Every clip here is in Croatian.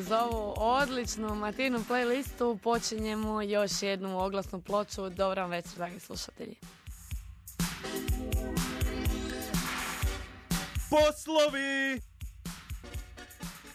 uz ovu odličnu Matinu playlistu počinjemo još jednu oglasnu ploču. Dobro vam večer, dragi slušatelji. Poslovi!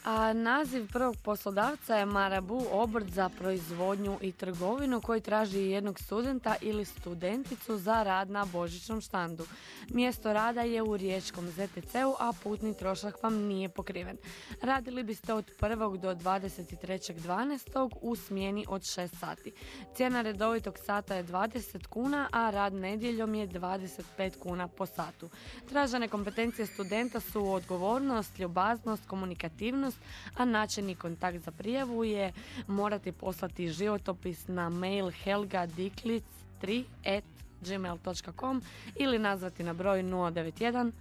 A naziv prvog poslodavca je Marabu obrt za proizvodnju i trgovinu koji traži jednog studenta ili studenticu za rad na božićnom štandu. Mjesto rada je u riječkom ZTC-u, a putni trošak vam nije pokriven. Radili biste od 1. do 23.12. u smjeni od 6 sati. Cijena redovitog sata je 20 kuna, a rad nedjeljom je 25 kuna po satu. Tražene kompetencije studenta su odgovornost, ljubaznost, komunikativnost, a način kontakt za prijavu je morati poslati životopis na mail helgadiklic3 at gmail.com ili nazvati na broj 091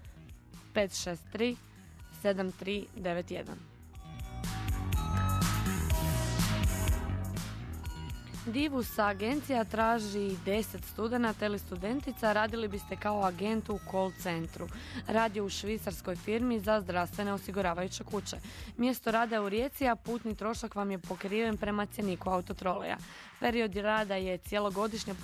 563 7391. Divus agencija traži 10 studenata ili studentica, radili biste kao agent u call centru. Radi u švicarskoj firmi za zdravstvene osiguravajuće kuće. Mjesto rada u Rijeci, a putni trošak vam je pokriven prema cjeniku autotroleja. Period rada je cjelogodišnje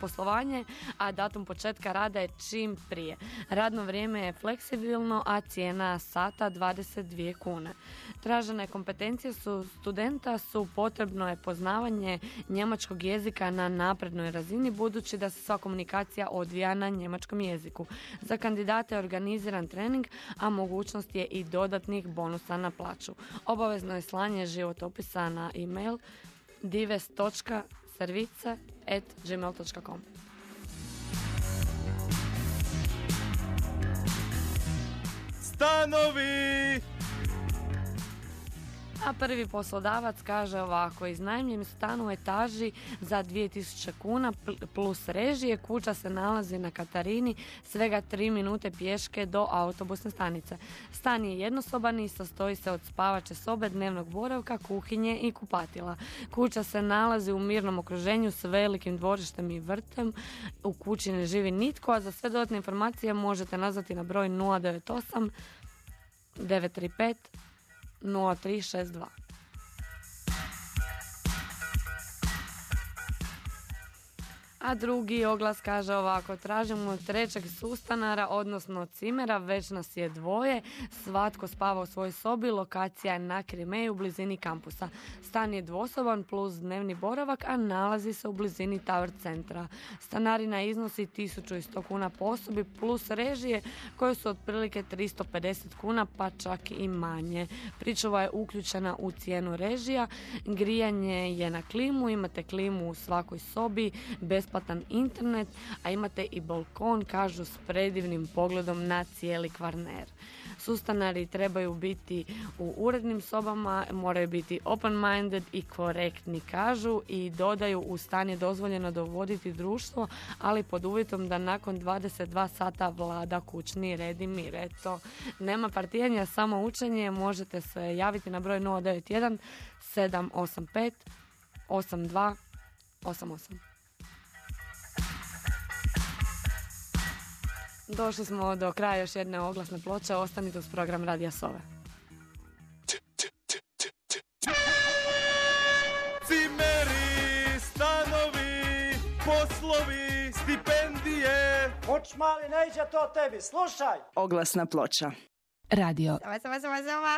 poslovanje, a datum početka rada je čim prije. Radno vrijeme je fleksibilno, a cijena sata 22 kune. Tražene kompetencije su studenta su potrebno je poznavanje njemačkog jezika na naprednoj razini budući da se sva komunikacija odvija na njemačkom jeziku. Za kandidate je organiziran trening, a mogućnost je i dodatnih bonusa na plaću. Obavezno je slanje životopisa na e-mail dives.service.gmail.com Stanovi! A prvi poslodavac kaže ovako, iznajmljen stan u etaži za 2000 kuna plus režije, kuća se nalazi na Katarini, svega 3 minute pješke do autobusne stanice. Stan je jednosoban i sastoji se od spavače sobe, dnevnog boravka, kuhinje i kupatila. Kuća se nalazi u mirnom okruženju s velikim dvorištem i vrtem. U kući ne živi nitko, a za sve dodatne informacije možete nazvati na broj 098 935 0362. A drugi oglas kaže ovako, tražimo trećeg sustanara, odnosno cimera, već nas je dvoje, svatko spava u svojoj sobi, lokacija je na Krimeju u blizini kampusa. Stan je dvosoban plus dnevni boravak, a nalazi se u blizini Tower centra. Stanarina iznosi 1100 kuna po osobi plus režije koje su otprilike 350 kuna pa čak i manje. Pričuva je uključena u cijenu režija, grijanje je na klimu, imate klimu u svakoj sobi, besplatan internet, a imate i balkon, kažu, s predivnim pogledom na cijeli kvarner. Sustanari trebaju biti u urednim sobama, moraju biti open-minded i korektni, kažu, i dodaju u stan je dozvoljeno dovoditi društvo, ali pod uvjetom da nakon 22 sata vlada kućni red i mir. Eto, nema partijanja, samo učenje, možete se javiti na broj 091 785 8288. Došli smo do kraja još jedne oglasne ploče. Ostanite uz program Radija Sove. Cimeri, stanovi, poslovi, stipendije. Hoć mali, ne iđe to tebi, slušaj. Oglasna ploča. Radio. Sama, sama, sama, sama.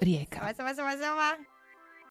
Rijeka. Sama, sama, sama, sama.